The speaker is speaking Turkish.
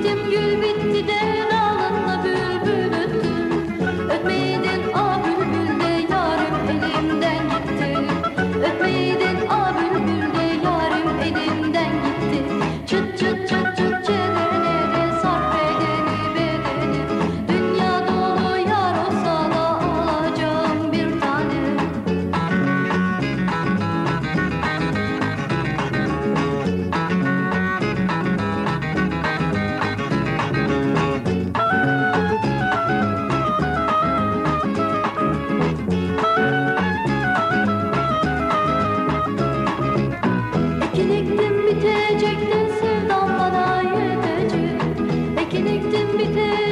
Bittim gül bitti de. terk edektim biter